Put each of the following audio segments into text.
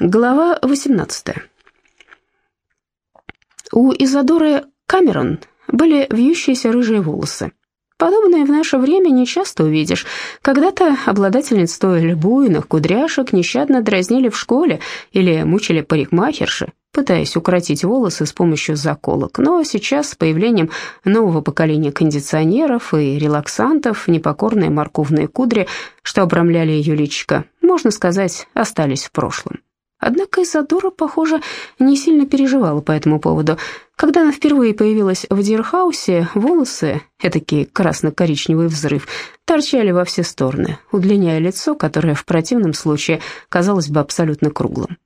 Глава 18. У Изадоры Камерон были вьющиеся рыжие волосы. Подобное в наше время не часто увидишь. Когда-то обладательниц столь буйных кудряшек нещадно дразнили в школе или мучили парикмахерши, пытаясь укоротить волосы с помощью заколок. Но сейчас с появлением нового поколения кондиционеров и релаксантов непокорные морковные кудри, что обрамляли ее личико, можно сказать, остались в прошлом. Однако Изадора, похоже, не сильно переживала по этому поводу. Когда она впервые появилась в Дирхаусе, волосы, этакий красно-коричневый взрыв, торчали во все стороны, удлиняя лицо, которое в противном случае казалось бы абсолютно круглым.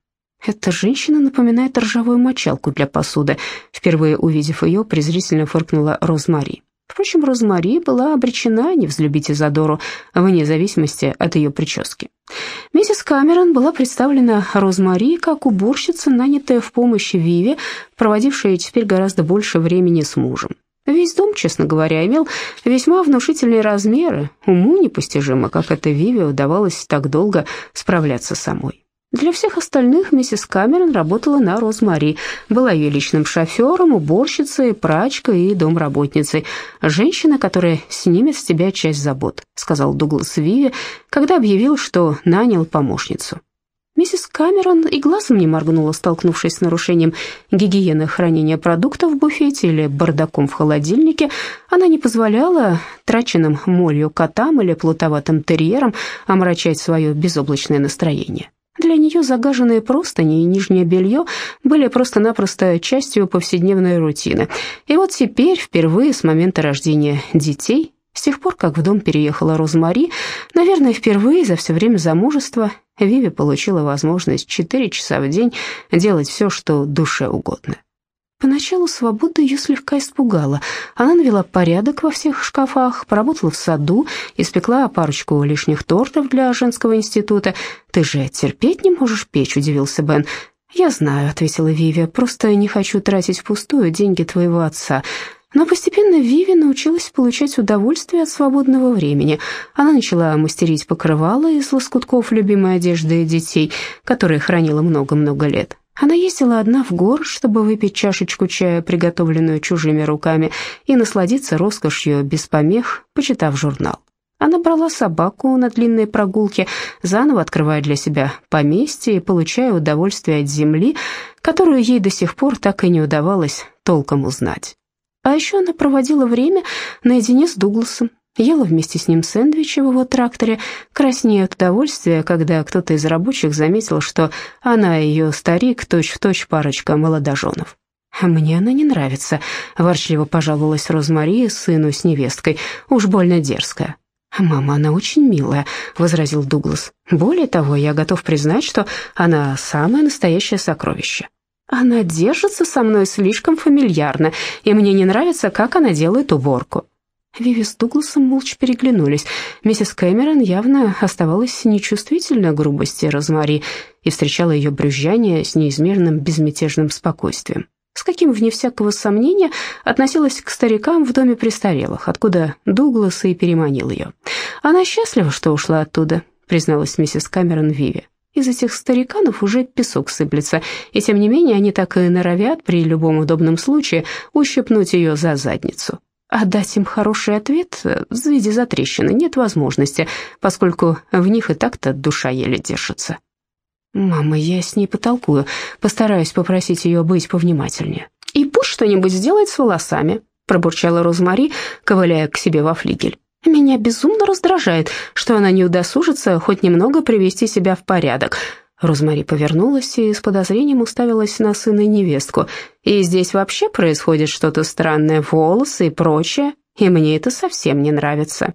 Эта женщина напоминает ржавую мочалку для посуды. Впервые увидев ее, презрительно фыркнула Розмари. Впрочем, Розмари была обречена не взлюбить Изадору, вне зависимости от ее прически. Миссис Камерон была представлена Розмари как уборщица, нанятая в помощь Виве, проводившая теперь гораздо больше времени с мужем. Весь дом, честно говоря, имел весьма внушительные размеры, уму непостижимо, как это Виве удавалось так долго справляться самой. Для всех остальных миссис Камерон работала на Розмари, была ее личным шофером, уборщицей, прачкой и домработницей. «Женщина, которая снимет с тебя часть забот», — сказал Дуглас Виви, когда объявил, что нанял помощницу. Миссис Камерон и глазом не моргнула, столкнувшись с нарушением гигиены хранения продуктов в буфете или бардаком в холодильнике. Она не позволяла траченным молью котам или плутоватым терьерам омрачать свое безоблачное настроение. Для нее загаженные простыни и нижнее белье были просто-напросто частью повседневной рутины. И вот теперь, впервые с момента рождения детей, с тех пор, как в дом переехала Розмари, наверное, впервые за все время замужества, Виви получила возможность четыре часа в день делать все, что душе угодно. Поначалу свобода ее слегка испугала. Она навела порядок во всех шкафах, поработала в саду, испекла парочку лишних тортов для женского института. «Ты же терпеть не можешь печь», — удивился Бен. «Я знаю», — ответила Виви, — «просто не хочу тратить впустую деньги твоего отца». Но постепенно Виви научилась получать удовольствие от свободного времени. Она начала мастерить покрывала из лоскутков любимой одежды детей, которые хранила много-много лет. Она ездила одна в город, чтобы выпить чашечку чая, приготовленную чужими руками, и насладиться роскошью без помех, почитав журнал. Она брала собаку на длинные прогулки, заново открывая для себя поместье и получая удовольствие от земли, которую ей до сих пор так и не удавалось толком узнать. А еще она проводила время наедине с Дугласом, ела вместе с ним сэндвичи в его тракторе, краснея от удовольствия, когда кто-то из рабочих заметил, что она и ее старик точь-в-точь точь парочка молодоженов. «Мне она не нравится», — ворчливо пожаловалась Розмари сыну с невесткой, «уж больно дерзкая». «Мама, она очень милая», — возразил Дуглас. «Более того, я готов признать, что она самое настоящее сокровище». «Она держится со мной слишком фамильярно, и мне не нравится, как она делает уборку». Виви с Дугласом молча переглянулись. Миссис Кэмерон явно оставалась нечувствительна грубости Розмари и встречала ее брюзжание с неизмерным безмятежным спокойствием. С каким, вне всякого сомнения, относилась к старикам в доме престарелых, откуда Дуглас и переманил ее. «Она счастлива, что ушла оттуда», — призналась миссис Кэмерон Виви. «Из этих стариканов уже песок сыплется, и тем не менее они так и норовят при любом удобном случае ущипнуть ее за задницу». А дать им хороший ответ в виде затрещины нет возможности, поскольку в них и так-то душа еле держится. «Мама, я с ней потолкую, постараюсь попросить ее быть повнимательнее». «И пусть что-нибудь сделает с волосами», — пробурчала Розмари, ковыляя к себе во флигель. «Меня безумно раздражает, что она не удосужится хоть немного привести себя в порядок. Розмари повернулась и с подозрением уставилась на сына и невестку. «И здесь вообще происходит что-то странное, волосы и прочее, и мне это совсем не нравится».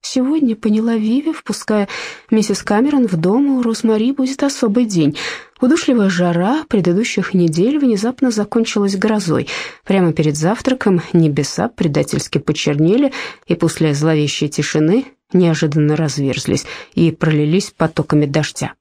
Сегодня, поняла Виви, впуская миссис Камерон в дом, у Розмари будет особый день. Удушливая жара предыдущих недель внезапно закончилась грозой. Прямо перед завтраком небеса предательски почернели, и после зловещей тишины неожиданно разверзлись и пролились потоками дождя.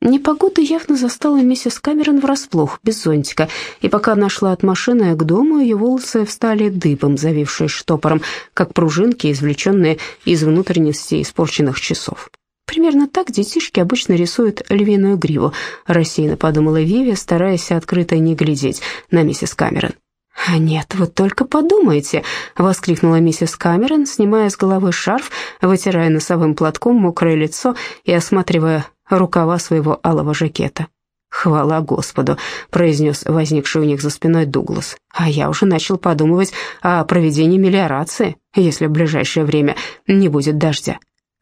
Непогода явно застала миссис Камерон врасплох, без зонтика, и пока она шла от машины к дому, ее волосы встали дыбом, завившие штопором, как пружинки, извлеченные из внутренности испорченных часов. Примерно так детишки обычно рисуют львиную гриву, рассеянно подумала Виви, стараясь открыто не глядеть на миссис Камерон. «А нет, вот только подумайте!» — воскликнула миссис Камерон, снимая с головы шарф, вытирая носовым платком мокрое лицо и осматривая рукава своего алого жакета. «Хвала Господу», — произнес возникший у них за спиной Дуглас. «А я уже начал подумывать о проведении мелиорации, если в ближайшее время не будет дождя».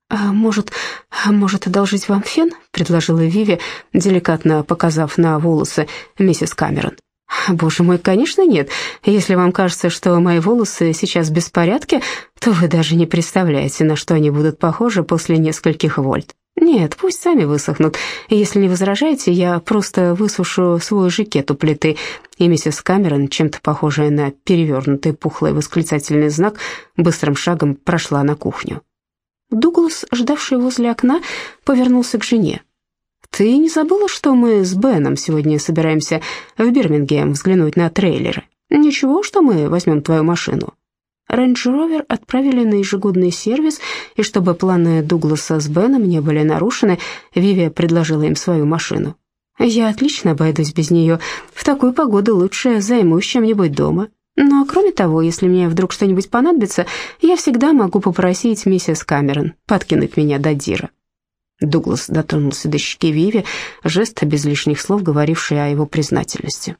«А может, а может одолжить вам фен?» — предложила Виви, деликатно показав на волосы миссис Камерон. «Боже мой, конечно нет. Если вам кажется, что мои волосы сейчас в беспорядке, то вы даже не представляете, на что они будут похожи после нескольких вольт. Нет, пусть сами высохнут. Если не возражаете, я просто высушу свой жакет у плиты». И миссис Камерон, чем-то похожая на перевернутый пухлый восклицательный знак, быстрым шагом прошла на кухню. Дуглас, ждавший возле окна, повернулся к жене. «Ты не забыла, что мы с Беном сегодня собираемся в Бирмингем взглянуть на трейлеры? Ничего, что мы возьмем твою машину?» Рейндж-ровер отправили на ежегодный сервис, и чтобы планы Дугласа с Беном не были нарушены, Виви предложила им свою машину. «Я отлично обойдусь без нее. В такую погоду лучше займусь чем-нибудь дома. Но, кроме того, если мне вдруг что-нибудь понадобится, я всегда могу попросить миссис Камерон подкинуть меня до Дира». Дуглас дотронулся до щеки Виви, жест без лишних слов, говоривший о его признательности.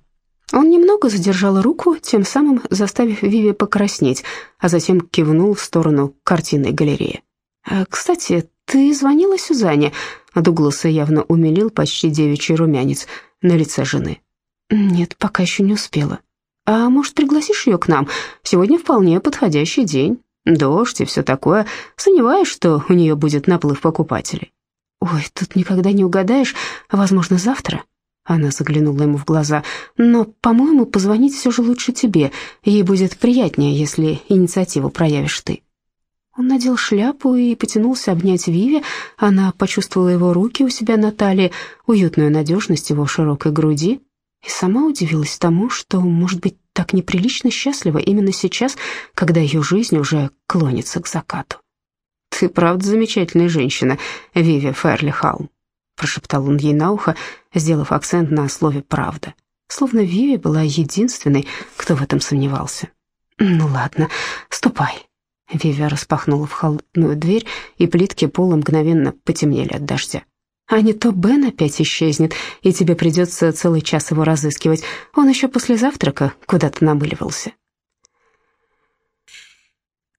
Он немного задержал руку, тем самым заставив Виви покраснеть, а затем кивнул в сторону картинной галереи. «Э, «Кстати, ты звонила Сюзанне?» Дугласа явно умилил почти девичий румянец на лице жены. «Нет, пока еще не успела. А может, пригласишь ее к нам? Сегодня вполне подходящий день. Дождь и все такое. Сомневаюсь, что у нее будет наплыв покупателей». «Ой, тут никогда не угадаешь. Возможно, завтра?» Она заглянула ему в глаза. «Но, по-моему, позвонить все же лучше тебе. Ей будет приятнее, если инициативу проявишь ты». Он надел шляпу и потянулся обнять Виви. Она почувствовала его руки у себя на талии, уютную надежность его широкой груди, и сама удивилась тому, что, может быть, так неприлично счастлива именно сейчас, когда ее жизнь уже клонится к закату. «Ты правда замечательная женщина, Виви Ферли Халм», прошептал он ей на ухо, сделав акцент на слове «правда». Словно Виви была единственной, кто в этом сомневался. «Ну ладно, ступай». Виви распахнула в холодную дверь, и плитки пола мгновенно потемнели от дождя. «А не то Бен опять исчезнет, и тебе придется целый час его разыскивать. Он еще после завтрака куда-то намыливался».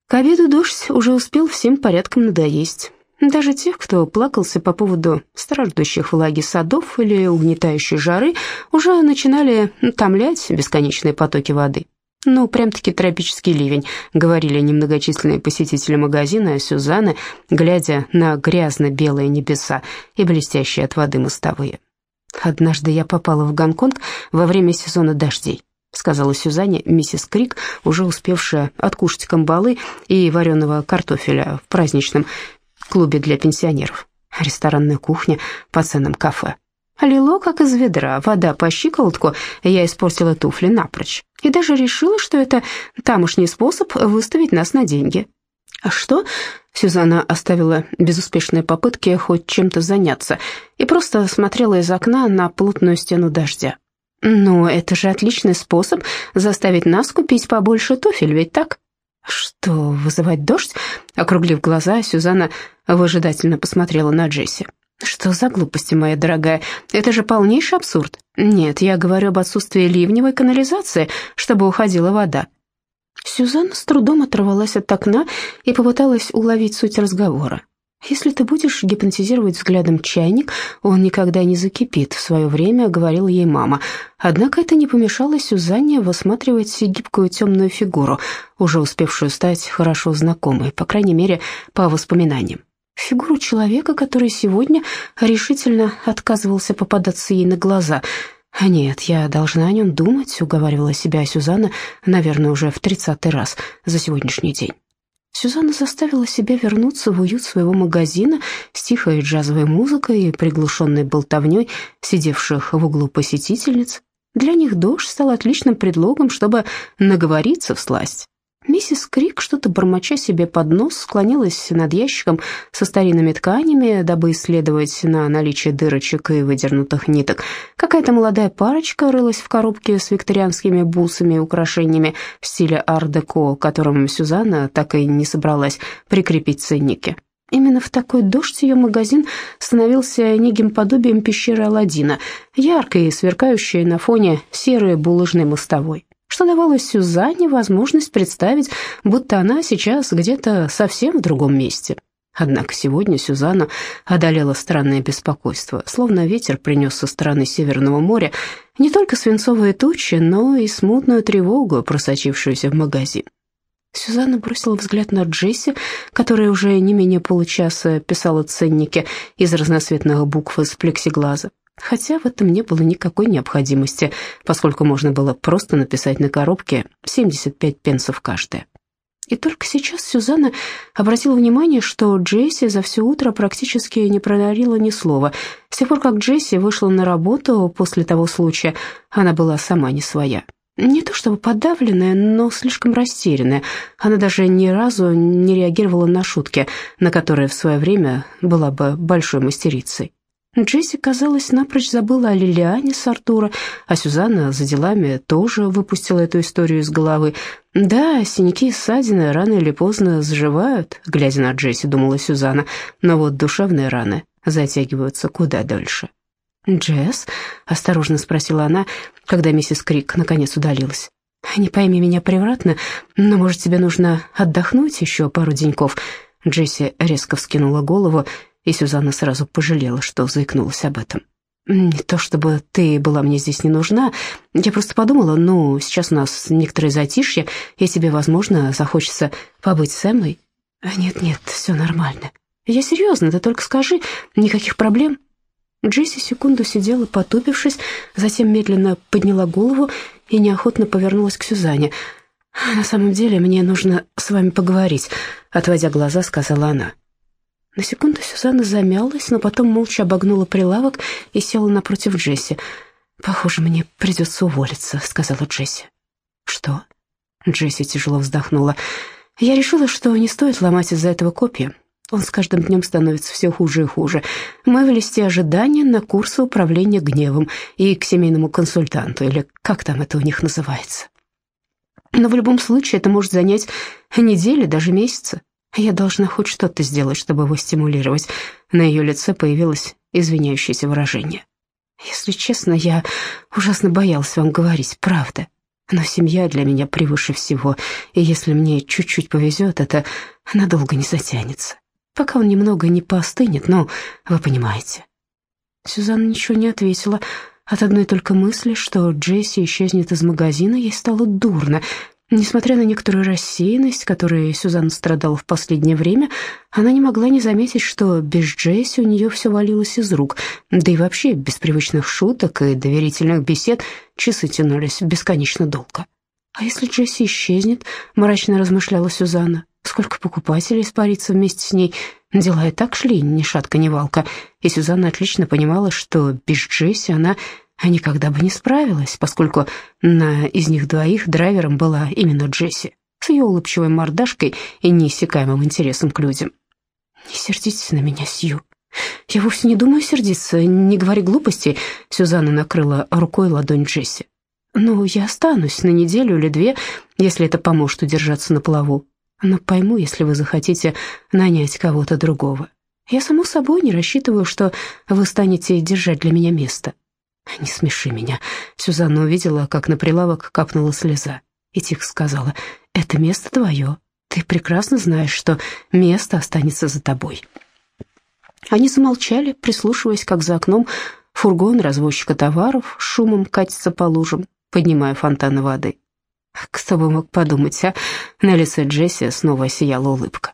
К обеду дождь уже успел всем порядком надоесть. Даже тех, кто плакался по поводу страждущих влаги садов или угнетающей жары, уже начинали томлять бесконечные потоки воды. «Ну, прям-таки тропический ливень», — говорили немногочисленные посетители магазина Сюзанны, глядя на грязно-белые небеса и блестящие от воды мостовые. «Однажды я попала в Гонконг во время сезона дождей», — сказала Сюзанне миссис Крик, уже успевшая откушать камбалы и вареного картофеля в праздничном клубе для пенсионеров. Ресторанная кухня по ценам кафе. Лило, как из ведра, вода по щиколотку, я испортила туфли напрочь. И даже решила, что это тамошний способ выставить нас на деньги. А что? Сюзанна оставила безуспешные попытки хоть чем-то заняться и просто смотрела из окна на плотную стену дождя. «Ну, это же отличный способ заставить нас купить побольше туфель, ведь так?» «Что, вызывать дождь?» Округлив глаза, Сюзанна выжидательно посмотрела на Джесси. «Что за глупости, моя дорогая? Это же полнейший абсурд. Нет, я говорю об отсутствии ливневой канализации, чтобы уходила вода». Сюзанна с трудом оторвалась от окна и попыталась уловить суть разговора. «Если ты будешь гипнотизировать взглядом чайник, он никогда не закипит», — в свое время говорила ей мама. Однако это не помешало Сюзанне высматривать гибкую темную фигуру, уже успевшую стать хорошо знакомой, по крайней мере, по воспоминаниям. Фигуру человека, который сегодня решительно отказывался попадаться ей на глаза. «Нет, я должна о нем думать», — уговаривала себя Сюзанна, наверное, уже в тридцатый раз за сегодняшний день. Сюзанна заставила себя вернуться в уют своего магазина с тихой джазовой музыкой и приглушенной болтовней сидевших в углу посетительниц. Для них дождь стал отличным предлогом, чтобы наговориться в сласть. Миссис Крик, что-то бормоча себе под нос, склонилась над ящиком со старинными тканями, дабы исследовать на наличие дырочек и выдернутых ниток. Какая-то молодая парочка рылась в коробке с викторианскими бусами и украшениями в стиле ар-деко, которым Сюзанна так и не собралась прикрепить ценники. Именно в такой дождь ее магазин становился неким подобием пещеры Аладдина, яркой и сверкающей на фоне серой булыжной мостовой что давало Сюзанне возможность представить, будто она сейчас где-то совсем в другом месте. Однако сегодня Сюзанна одолела странное беспокойство, словно ветер принес со стороны Северного моря не только свинцовые тучи, но и смутную тревогу, просочившуюся в магазин. Сюзанна бросила взгляд на Джесси, которая уже не менее получаса писала ценники из разноцветных букв из плексиглаза хотя в этом не было никакой необходимости, поскольку можно было просто написать на коробке 75 пенсов каждая. И только сейчас Сюзанна обратила внимание, что Джесси за все утро практически не продарила ни слова. С тех пор, как Джесси вышла на работу после того случая, она была сама не своя. Не то чтобы подавленная, но слишком растерянная. Она даже ни разу не реагировала на шутки, на которые в свое время была бы большой мастерицей. Джесси, казалось, напрочь забыла о Лилиане с Артура, а Сюзанна за делами тоже выпустила эту историю из головы. Да, синяки и ссадины рано или поздно заживают, глядя на Джесси, думала Сюзанна, но вот душевные раны затягиваются куда дольше. «Джесс?» — осторожно спросила она, когда миссис Крик наконец удалилась. «Не пойми меня превратно, но, может, тебе нужно отдохнуть еще пару деньков?» Джесси резко вскинула голову и Сюзанна сразу пожалела, что заикнулась об этом. «Не то чтобы ты была мне здесь не нужна, я просто подумала, ну, сейчас у нас некоторое затишье, и тебе, возможно, захочется побыть со мной». «Нет-нет, все нормально. Я серьезно, ты только скажи, никаких проблем». Джесси секунду сидела, потупившись, затем медленно подняла голову и неохотно повернулась к Сюзанне. «На самом деле мне нужно с вами поговорить», — отводя глаза, сказала она. На секунду Сюзанна замялась, но потом молча обогнула прилавок и села напротив Джесси. «Похоже, мне придется уволиться», — сказала Джесси. «Что?» Джесси тяжело вздохнула. «Я решила, что не стоит ломать из-за этого копья. Он с каждым днем становится все хуже и хуже. Мы в листе ожидания на курсы управления гневом и к семейному консультанту, или как там это у них называется. Но в любом случае это может занять недели, даже месяцы. Я должна хоть что-то сделать, чтобы его стимулировать. На ее лице появилось извиняющееся выражение. Если честно, я ужасно боялась вам говорить, правда. Но семья для меня превыше всего, и если мне чуть-чуть повезет, это надолго не затянется. Пока он немного не поостынет, но вы понимаете. Сюзанна ничего не ответила. От одной только мысли, что Джесси исчезнет из магазина, ей стало дурно. Несмотря на некоторую рассеянность, которой Сюзанна страдала в последнее время, она не могла не заметить, что без Джесси у нее все валилось из рук, да и вообще без привычных шуток и доверительных бесед часы тянулись бесконечно долго. «А если Джесси исчезнет?» — мрачно размышляла Сюзанна. «Сколько покупателей испарится вместе с ней?» Дела и так шли, ни шатка, ни валка, и Сюзанна отлично понимала, что без Джесси она никогда бы не справилась, поскольку на из них двоих драйвером была именно Джесси, с ее улыбчивой мордашкой и неиссякаемым интересом к людям. «Не сердитесь на меня, Сью. Я вовсе не думаю сердиться, не говори глупостей», — Сюзанна накрыла рукой ладонь Джесси. «Ну, я останусь на неделю или две, если это поможет удержаться на плаву. Но пойму, если вы захотите нанять кого-то другого. Я, само собой, не рассчитываю, что вы станете держать для меня место». «Не смеши меня». Сюзанна увидела, как на прилавок капнула слеза, и тихо сказала, «Это место твое. Ты прекрасно знаешь, что место останется за тобой». Они замолчали, прислушиваясь, как за окном фургон развозчика товаров шумом катится по лужам, поднимая фонтаны воды. Кто бы мог подумать, а? На лице Джесси снова сияла улыбка.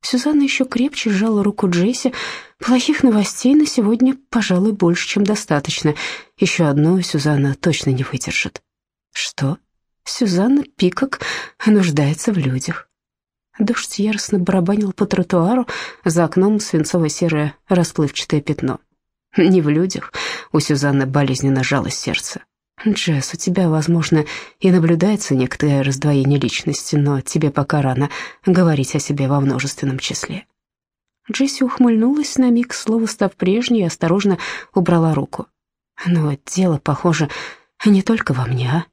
Сюзанна еще крепче сжала руку Джесси. Плохих новостей на сегодня, пожалуй, больше, чем достаточно. Еще одну Сюзанна точно не выдержит. Что? Сюзанна Пикок нуждается в людях. Дождь яростно барабанил по тротуару, за окном свинцово-серое расплывчатое пятно. Не в людях, у Сюзанны болезненно жалось сердце. Джесс, у тебя, возможно, и наблюдается некоторое раздвоение личности, но тебе пока рано говорить о себе во множественном числе». Джесси ухмыльнулась на миг, слово став прежней, и осторожно убрала руку. «Но дело, похоже, не только во мне, а?»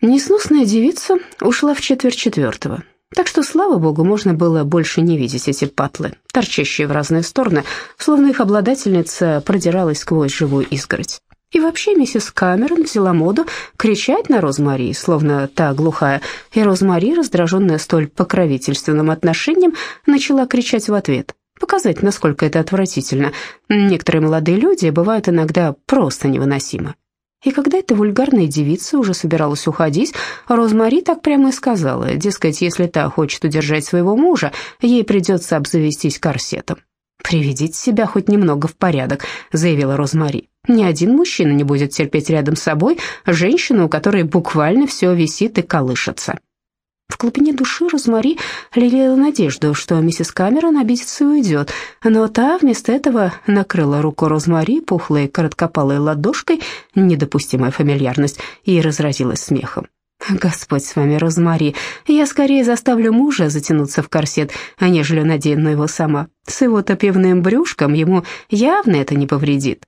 Несносная девица ушла в четверть четвертого. Так что, слава богу, можно было больше не видеть эти патлы, торчащие в разные стороны, словно их обладательница продиралась сквозь живую изгородь. И вообще миссис Камерон взяла моду кричать на Розмари, словно та глухая, и Розмари, раздраженная столь покровительственным отношением, начала кричать в ответ, показать, насколько это отвратительно. Некоторые молодые люди бывают иногда просто невыносимы. И когда эта вульгарная девица уже собиралась уходить, Розмари так прямо и сказала, дескать, если та хочет удержать своего мужа, ей придется обзавестись корсетом. «Приведите себя хоть немного в порядок», — заявила Розмари. «Ни один мужчина не будет терпеть рядом с собой женщину, у которой буквально все висит и колышется». В глубине души Розмари лелеяла надежду, что миссис Камерон обидится и уйдет, но та вместо этого накрыла руку Розмари пухлой короткопалой ладошкой, недопустимая фамильярность, и разразилась смехом. «Господь с вами, Розмари, я скорее заставлю мужа затянуться в корсет, нежели надену его сама. С его-то пивным брюшком ему явно это не повредит».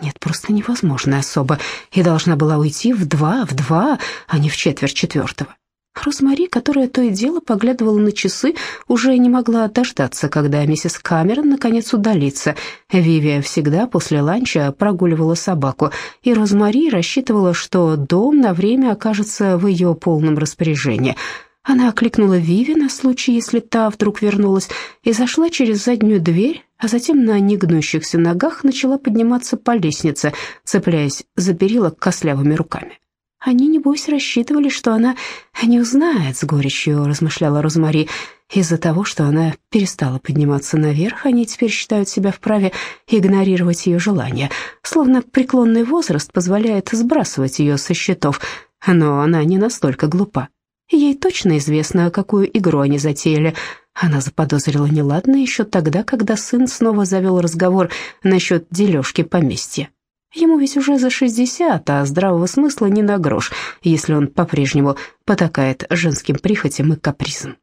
Нет, просто невозможная особа, и должна была уйти в два, в два, а не в четверть четвертого. Розмари, которая то и дело поглядывала на часы, уже не могла дождаться, когда миссис Камерон наконец удалится. Вивия всегда после ланча прогуливала собаку, и Розмари рассчитывала, что дом на время окажется в ее полном распоряжении. Она окликнула Виви на случай, если та вдруг вернулась, и зашла через заднюю дверь, а затем на негнущихся ногах начала подниматься по лестнице, цепляясь за перила костлявыми руками. Они, небось, рассчитывали, что она не узнает, с горечью размышляла Розмари. Из-за того, что она перестала подниматься наверх, они теперь считают себя вправе игнорировать ее желания, словно преклонный возраст позволяет сбрасывать ее со счетов. Но она не настолько глупа. Ей точно известно, какую игру они затеяли. Она заподозрила неладное еще тогда, когда сын снова завел разговор насчет дележки поместья. Ему ведь уже за 60, а здравого смысла не на грош, если он по-прежнему потакает женским прихотям и капризам.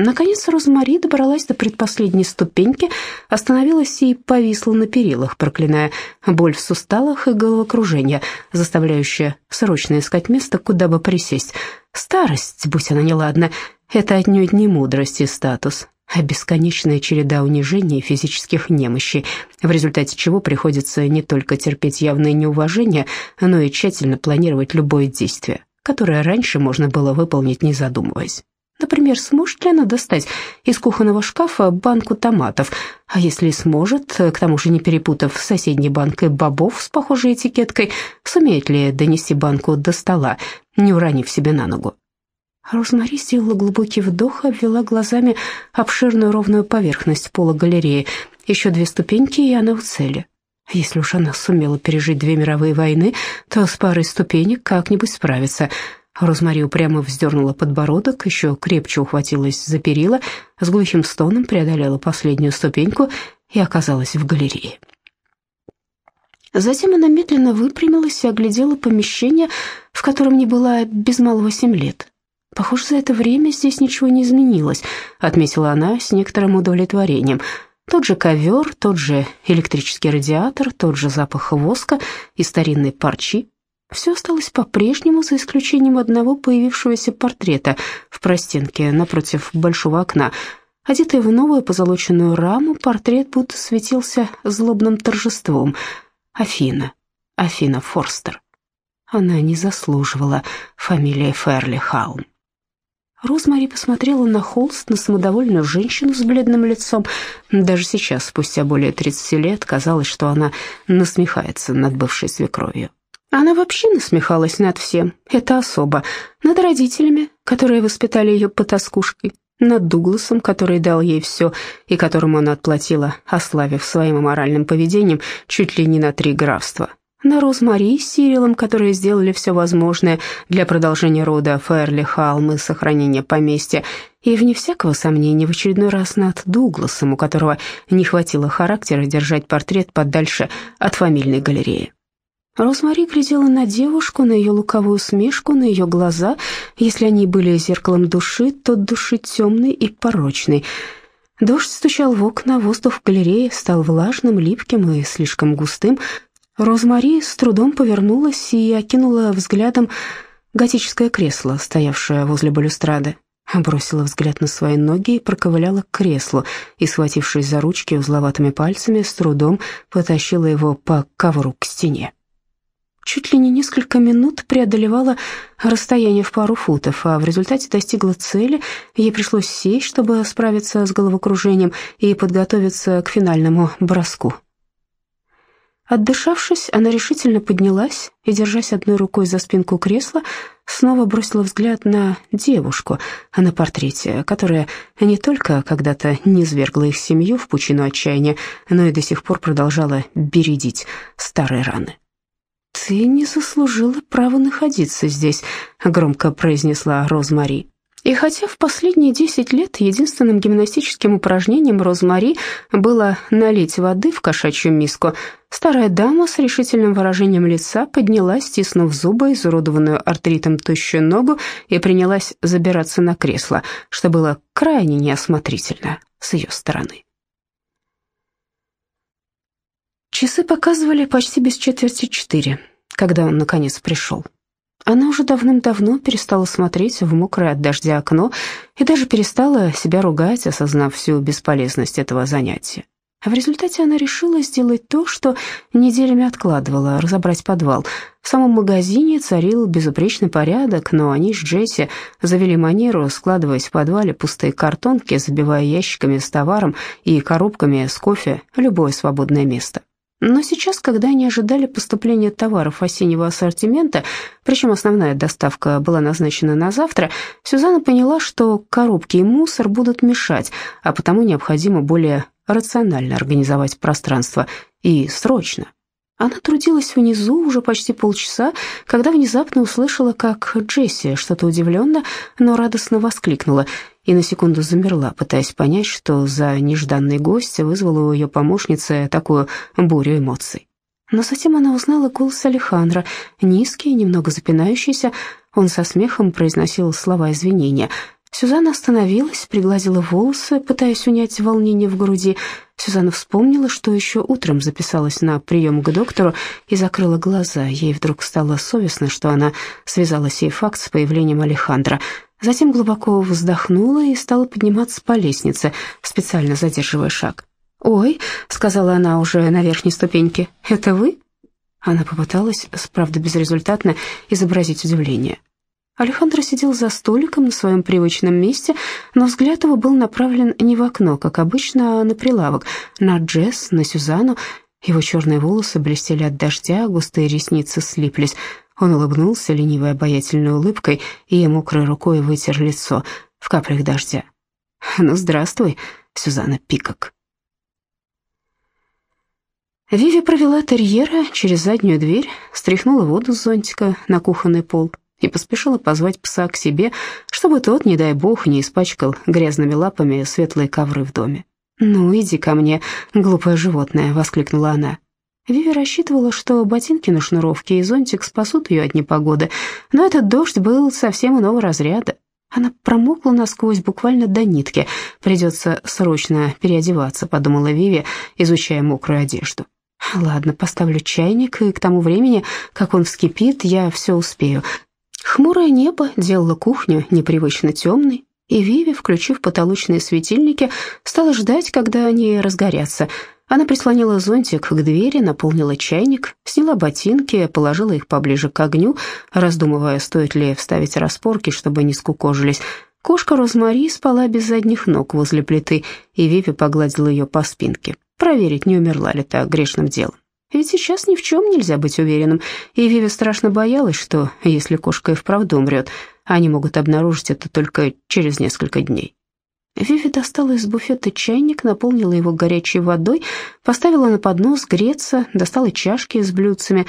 Наконец Розмари добралась до предпоследней ступеньки, остановилась и повисла на перилах, проклиная боль в суставах и головокружение, заставляющее срочно искать место, куда бы присесть. Старость, будь она неладна, это отнюдь не мудрость и статус, а бесконечная череда унижений и физических немощей, в результате чего приходится не только терпеть явное неуважение, но и тщательно планировать любое действие, которое раньше можно было выполнить, не задумываясь. Например, сможет ли она достать из кухонного шкафа банку томатов, а если сможет, к тому же не перепутав с соседней банкой бобов с похожей этикеткой, сумеет ли донести банку до стола, не уронив себе на ногу? Розмари сделала глубокий вдох, обвела глазами обширную ровную поверхность пола галереи. Еще две ступеньки, и она в цели. Если уж она сумела пережить две мировые войны, то с парой ступенек как-нибудь справится. Розмари упрямо вздернула подбородок, еще крепче ухватилась за перила, с глухим стоном преодолела последнюю ступеньку и оказалась в галерее. Затем она медленно выпрямилась и оглядела помещение, в котором не была без малого семь лет. «Похоже, за это время здесь ничего не изменилось», — отметила она с некоторым удовлетворением. Тот же ковер, тот же электрический радиатор, тот же запах воска и старинной парчи. Все осталось по-прежнему, за исключением одного появившегося портрета в простенке напротив большого окна. Одетый в новую позолоченную раму, портрет будто светился злобным торжеством. Афина, Афина Форстер. Она не заслуживала фамилии Ферли Хаум. Розмари посмотрела на холст, на самодовольную женщину с бледным лицом. Даже сейчас, спустя более 30 лет, казалось, что она насмехается над бывшей свекровью. Она вообще насмехалась над всем, это особо. Над родителями, которые воспитали ее потаскушкой, над Дугласом, который дал ей все и которому она отплатила, ославив своим аморальным поведением чуть ли не на три графства, на Розмари с Сирилом, которые сделали все возможное для продолжения рода Ферли и сохранения поместья, и, вне всякого сомнения, в очередной раз над Дугласом, у которого не хватило характера держать портрет подальше от фамильной галереи. Розмари глядела на девушку, на ее луковую усмешку, на ее глаза. Если они были зеркалом души, то души темной и порочной. Дождь стучал в окна, воздух в галерее стал влажным, липким и слишком густым. Розмари с трудом повернулась и окинула взглядом готическое кресло, стоявшее возле балюстрады. Бросила взгляд на свои ноги и проковыляла к креслу, и, схватившись за ручки узловатыми пальцами, с трудом потащила его по ковру к стене чуть ли не несколько минут преодолевала расстояние в пару футов, а в результате достигла цели. Ей пришлось сесть, чтобы справиться с головокружением и подготовиться к финальному броску. Отдышавшись, она решительно поднялась и, держась одной рукой за спинку кресла, снова бросила взгляд на девушку, а на портрете, которая не только когда-то не свергла их семью в пучину отчаяния, но и до сих пор продолжала бередить старые раны. «Ты не заслужила права находиться здесь», — громко произнесла Розмари. И хотя в последние десять лет единственным гимнастическим упражнением Розмари было налить воды в кошачью миску, старая дама с решительным выражением лица поднялась, стиснув зубы, изуродованную артритом тощую ногу, и принялась забираться на кресло, что было крайне неосмотрительно с ее стороны. Часы показывали почти без четверти четыре, когда он, наконец, пришел. Она уже давным-давно перестала смотреть в мокрое от дождя окно и даже перестала себя ругать, осознав всю бесполезность этого занятия. А в результате она решила сделать то, что неделями откладывала, разобрать подвал. В самом магазине царил безупречный порядок, но они с Джесси завели манеру складывать в подвале пустые картонки, забивая ящиками с товаром и коробками с кофе любое свободное место. Но сейчас, когда они ожидали поступления товаров осеннего ассортимента, причем основная доставка была назначена на завтра, Сюзанна поняла, что коробки и мусор будут мешать, а потому необходимо более рационально организовать пространство и срочно. Она трудилась внизу уже почти полчаса, когда внезапно услышала, как Джесси что-то удивленно, но радостно воскликнула и на секунду замерла, пытаясь понять, что за нежданный гость вызвала у ее помощницы такую бурю эмоций. Но затем она узнала голос Алехандра, низкий, немного запинающийся. Он со смехом произносил слова извинения. Сюзанна остановилась, пригладила волосы, пытаясь унять волнение в груди. Сюзанна вспомнила, что еще утром записалась на прием к доктору и закрыла глаза. Ей вдруг стало совестно, что она связала сей факт с появлением Алехандра. Затем глубоко вздохнула и стала подниматься по лестнице, специально задерживая шаг. «Ой», — сказала она уже на верхней ступеньке, — «это вы?» Она попыталась, правда безрезультатно, изобразить удивление. Алехандро сидел за столиком на своем привычном месте, но взгляд его был направлен не в окно, как обычно, а на прилавок, на Джесс, на Сюзанну. Его черные волосы блестели от дождя, густые ресницы слиплись. Он улыбнулся ленивой обаятельной улыбкой и мокрой рукой вытер лицо в каплях дождя. «Ну, здравствуй, Сюзанна Пикок». Виви провела терьера через заднюю дверь, стряхнула воду с зонтика на кухонный пол и поспешила позвать пса к себе, чтобы тот, не дай бог, не испачкал грязными лапами светлые ковры в доме. «Ну, иди ко мне, глупое животное!» — воскликнула она. Виви рассчитывала, что ботинки на шнуровке и зонтик спасут ее от непогоды, но этот дождь был совсем иного разряда. Она промокла насквозь буквально до нитки. Придется срочно переодеваться, подумала Виви, изучая мокрую одежду. Ладно, поставлю чайник, и к тому времени, как он вскипит, я все успею. Хмурое небо делало кухню непривычно темной, и Виви, включив потолочные светильники, стала ждать, когда они разгорятся — она прислонила зонтик к двери, наполнила чайник, сняла ботинки, положила их поближе к огню, раздумывая, стоит ли вставить распорки, чтобы не скукожились. Кошка Розмари спала без задних ног возле плиты, и Виви погладила ее по спинке, проверить, не умерла ли та грешным делом. Ведь сейчас ни в чем нельзя быть уверенным, и Виви страшно боялась, что, если кошка и вправду умрет, они могут обнаружить это только через несколько дней. Виви достала из буфета чайник, наполнила его горячей водой, поставила на поднос греться, достала чашки с блюдцами.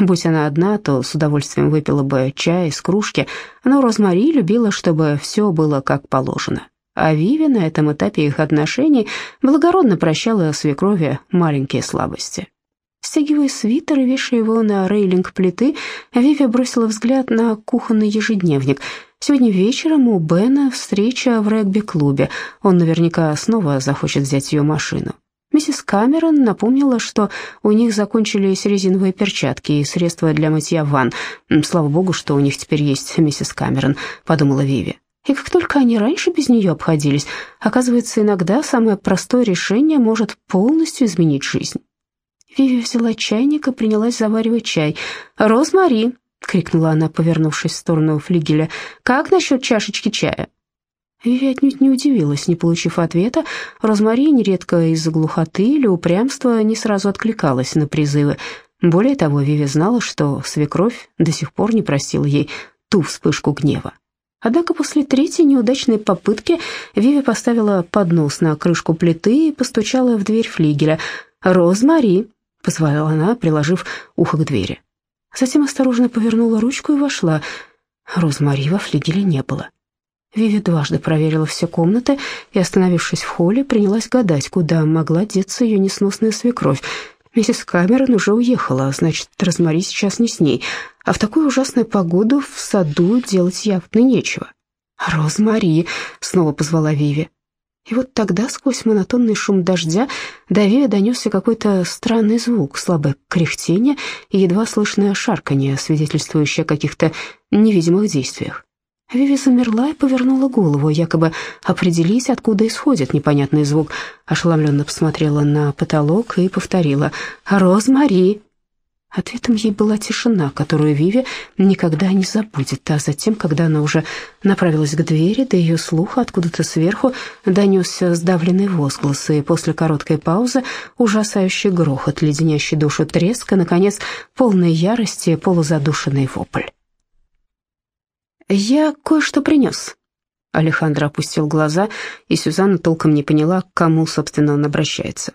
Будь она одна, то с удовольствием выпила бы чай из кружки, но Розмари любила, чтобы все было как положено. А Виви на этом этапе их отношений благородно прощала свекрови маленькие слабости. Стягивая свитер и вешая его на рейлинг плиты, Виви бросила взгляд на кухонный ежедневник — Сегодня вечером у Бена встреча в регби-клубе. Он наверняка снова захочет взять ее машину. Миссис Камерон напомнила, что у них закончились резиновые перчатки и средства для мытья ванн. «Слава богу, что у них теперь есть миссис Камерон», — подумала Виви. И как только они раньше без нее обходились, оказывается, иногда самое простое решение может полностью изменить жизнь. Виви взяла чайник и принялась заваривать чай. «Розмари», — крикнула она, повернувшись в сторону флигеля. «Как насчет чашечки чая?» Виви отнюдь не удивилась, не получив ответа. Розмари нередко из-за глухоты или упрямства не сразу откликалась на призывы. Более того, Виви знала, что свекровь до сих пор не простила ей ту вспышку гнева. Однако после третьей неудачной попытки Виви поставила поднос на крышку плиты и постучала в дверь флигеля. «Розмари!» — позвала она, приложив ухо к двери. Затем осторожно повернула ручку и вошла. Розмари во флигеле не было. Виви дважды проверила все комнаты и, остановившись в холле, принялась гадать, куда могла деться ее несносная свекровь. Миссис Камерон уже уехала, значит, Розмари сейчас не с ней, а в такую ужасную погоду в саду делать явно нечего. «Розмари!» — снова позвала Виви. И вот тогда сквозь монотонный шум дождя до Виви донесся какой-то странный звук, слабое кряхтение и едва слышное шарканье, свидетельствующее о каких-то невидимых действиях. Виви замерла и повернула голову, якобы определить, откуда исходит непонятный звук. Ошеломленно посмотрела на потолок и повторила «Розмари!» Ответом ей была тишина, которую Виви никогда не забудет, а затем, когда она уже направилась к двери, до ее слуха откуда-то сверху донесся сдавленный возглас, и после короткой паузы ужасающий грохот, леденящий душу треск, и, наконец, полной ярости полузадушенный вопль. «Я кое-что принес». Алехандро опустил глаза, и Сюзанна толком не поняла, к кому, собственно, он обращается.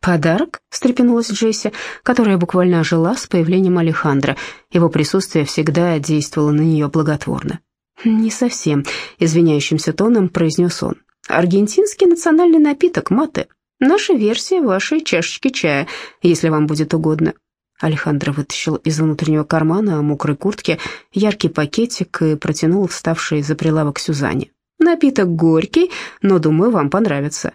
«Подарок?» — встрепенулась Джесси, которая буквально ожила с появлением Алехандро. Его присутствие всегда действовало на нее благотворно. «Не совсем», — извиняющимся тоном произнес он. «Аргентинский национальный напиток, мате. Наша версия вашей чашечки чая, если вам будет угодно». Алехандро вытащил из внутреннего кармана мокрой куртки яркий пакетик и протянул вставший за прилавок Сюзанне. «Напиток горький, но, думаю, вам понравится.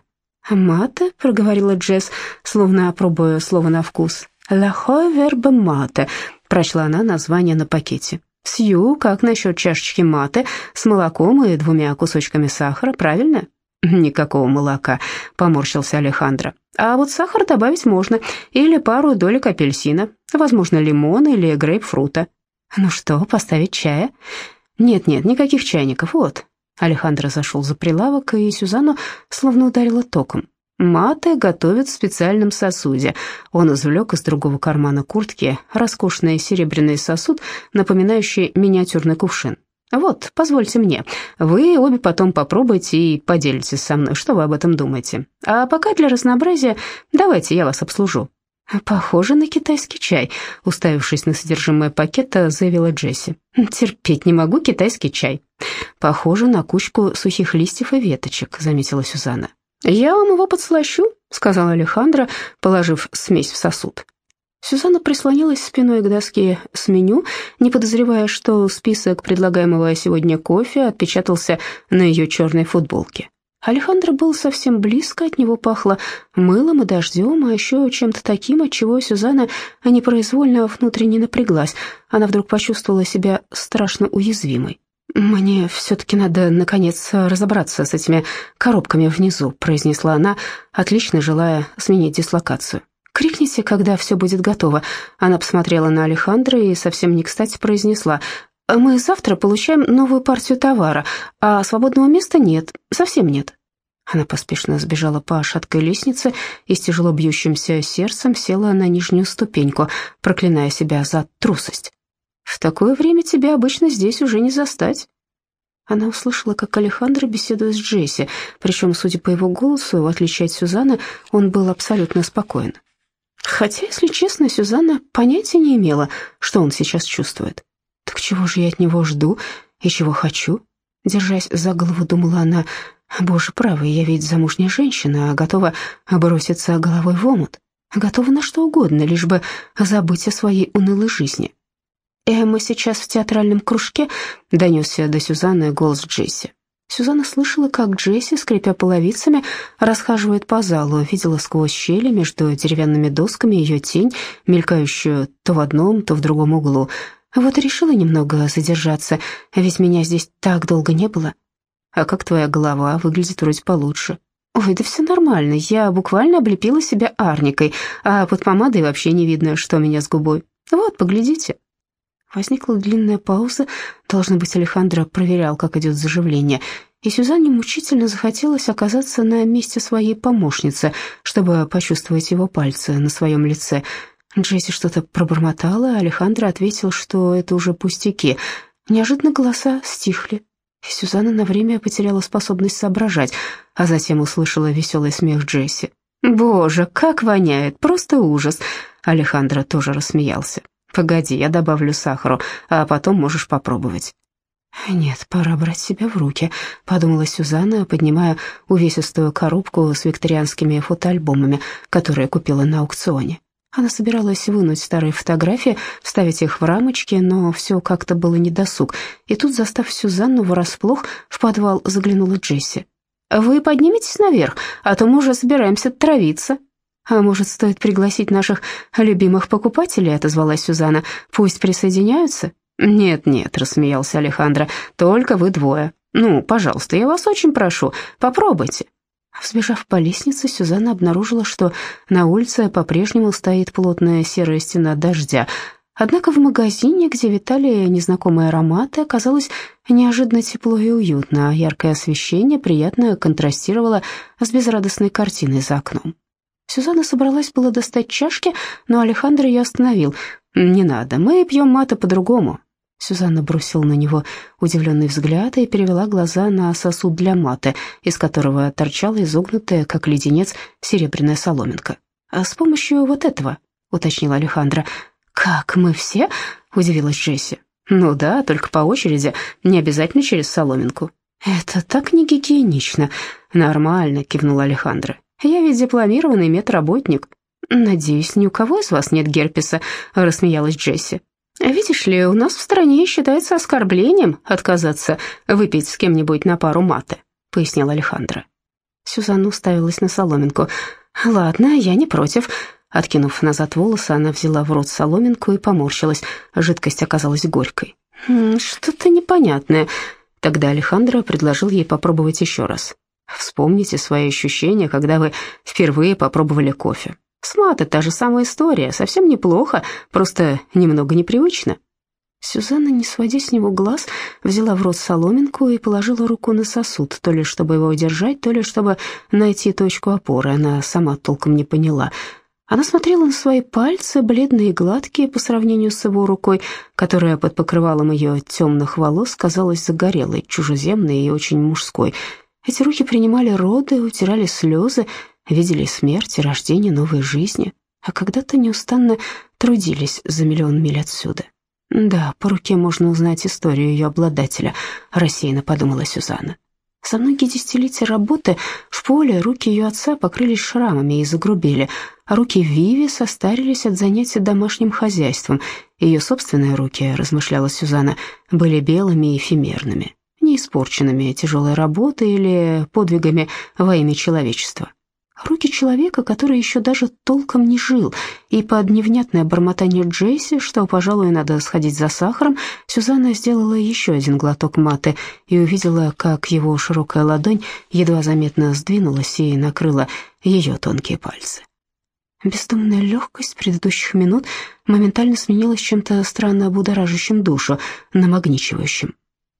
«Мате?» — проговорила Джесс, словно опробуя слово на вкус. «Лахой верба мате», — прочла она название на пакете. «Сью, как насчет чашечки мате с молоком и двумя кусочками сахара, правильно?» «Никакого молока», — поморщился Алехандро. «А вот сахар добавить можно, или пару долек апельсина, возможно, лимона или грейпфрута». «Ну что, поставить чая?» «Нет-нет, никаких чайников, вот, Алехандро зашел за прилавок, и Сюзанну словно ударило током. Мате готовят в специальном сосуде. Он извлек из другого кармана куртки роскошный серебряный сосуд, напоминающий миниатюрный кувшин. «Вот, позвольте мне. Вы обе потом попробуйте и поделитесь со мной, что вы об этом думаете. А пока для разнообразия давайте я вас обслужу». «Похоже на китайский чай», — уставившись на содержимое пакета, заявила Джесси. «Терпеть не могу китайский чай». «Похоже на кучку сухих листьев и веточек», — заметила Сюзанна. «Я вам его подслащу», — сказала Алехандро, положив смесь в сосуд. Сюзанна прислонилась спиной к доске с меню, не подозревая, что список предлагаемого сегодня кофе отпечатался на ее черной футболке. Алехандро был совсем близко, от него пахло мылом и дождем, а еще чем-то таким, от чего Сюзанна непроизвольно внутренне напряглась. Она вдруг почувствовала себя страшно уязвимой. «Мне все-таки надо, наконец, разобраться с этими коробками внизу», произнесла она, отлично желая сменить дислокацию. «Крикните, когда все будет готово». Она посмотрела на Алехандро и совсем не кстати произнесла. Мы завтра получаем новую партию товара, а свободного места нет, совсем нет». Она поспешно сбежала по шаткой лестнице и с тяжело бьющимся сердцем села на нижнюю ступеньку, проклиная себя за трусость. «В такое время тебя обычно здесь уже не застать». Она услышала, как Алехандро беседует с Джесси, причем, судя по его голосу, в отличие от Сюзанны, он был абсолютно спокоен. Хотя, если честно, Сюзанна понятия не имела, что он сейчас чувствует. «Так чего же я от него жду и чего хочу?» Держась за голову, думала она, «Боже правый, я ведь замужняя женщина, а готова броситься головой в омут, готова на что угодно, лишь бы забыть о своей унылой жизни». «Эмма сейчас в театральном кружке», — донесся до Сюзанны голос Джесси. Сюзанна слышала, как Джесси, скрипя половицами, расхаживает по залу, видела сквозь щели между деревянными досками ее тень, мелькающую то в одном, то в другом углу. Вот и решила немного задержаться, ведь меня здесь так долго не было. А как твоя голова выглядит вроде получше. Ой, да все нормально, я буквально облепила себя арникой, а под помадой вообще не видно, что у меня с губой. Вот, поглядите. Возникла длинная пауза. Должно быть, Алехандро проверял, как идет заживление. И Сюзанне мучительно захотелось оказаться на месте своей помощницы, чтобы почувствовать его пальцы на своем лице. Джесси что-то пробормотала, а Алехандро ответил, что это уже пустяки. Неожиданно голоса стихли, Сюзанна на время потеряла способность соображать, а затем услышала веселый смех Джесси. «Боже, как воняет! Просто ужас!» Алехандро тоже рассмеялся. Погоди, я добавлю сахару, а потом можешь попробовать». «Нет, пора брать себя в руки», — подумала Сюзанна, поднимая увесистую коробку с викторианскими фотоальбомами, которые купила на аукционе. Она собиралась вынуть старые фотографии, вставить их в рамочки, но все как-то было недосуг. И тут, застав Сюзанну врасплох, в подвал заглянула Джесси. «Вы подниметесь наверх, а то мы уже собираемся травиться», «А может, стоит пригласить наших любимых покупателей?» — отозвалась Сюзанна. «Пусть присоединяются?» «Нет-нет», — рассмеялся Алехандро, — «только вы двое. Ну, пожалуйста, я вас очень прошу, попробуйте». Взбежав по лестнице, Сюзанна обнаружила, что на улице по-прежнему стоит плотная серая стена дождя. Однако в магазине, где витали незнакомые ароматы, оказалось неожиданно тепло и уютно, а яркое освещение приятно контрастировало с безрадостной картиной за окном. Сюзанна собралась было достать чашки, но Алехандро ее остановил. «Не надо, мы пьем мата по-другому». Сюзанна бросила на него удивленный взгляд и перевела глаза на сосуд для маты, из которого торчала изогнутая, как леденец, серебряная соломинка. «А с помощью вот этого», — уточнил Алехандро. «Как, мы все?» — удивилась Джесси. «Ну да, только по очереди, не обязательно через соломинку». «Это так не гигиенично». «Нормально», — кивнул Алехандро. Я ведь дипломированный медработник». «Надеюсь, ни у кого из вас нет герпеса», — рассмеялась Джесси. «Видишь ли, у нас в стране считается оскорблением отказаться выпить с кем-нибудь на пару маты», — пояснил Алехандро. Сюзанна уставилась на соломинку. «Ладно, я не против». Откинув назад волосы, она взяла в рот соломинку и поморщилась. Жидкость оказалась горькой. «Что-то непонятное». Тогда Алехандро предложил ей попробовать еще раз. Вспомните свои ощущения, когда вы впервые попробовали кофе. С маты та же самая история, совсем неплохо, просто немного непривычно. Сюзанна, не сводя с него глаз, взяла в рот соломинку и положила руку на сосуд, то ли чтобы его удержать, то ли чтобы найти точку опоры. Она сама толком не поняла. Она смотрела на свои пальцы, бледные и гладкие по сравнению с его рукой, которая под покрывалом ее темных волос казалась загорелой, чужеземной и очень мужской — эти руки принимали роды, утирали слезы, видели смерть и рождение новой жизни, а когда-то неустанно трудились за миллион миль отсюда. «Да, по руке можно узнать историю ее обладателя», — рассеянно подумала Сюзанна. За многие десятилетия работы в поле руки ее отца покрылись шрамами и загрубели, а руки Виви состарились от занятий домашним хозяйством. Ее собственные руки, размышляла Сюзанна, были белыми и эфемерными не испорченными тяжелой работой или подвигами во имя человечества. Руки человека, который еще даже толком не жил, и под невнятное бормотание Джесси, что, пожалуй, надо сходить за сахаром, Сюзанна сделала еще один глоток маты и увидела, как его широкая ладонь едва заметно сдвинулась и накрыла ее тонкие пальцы. Бездумная легкость предыдущих минут моментально сменилась чем-то странно будоражащим душу, намагничивающим.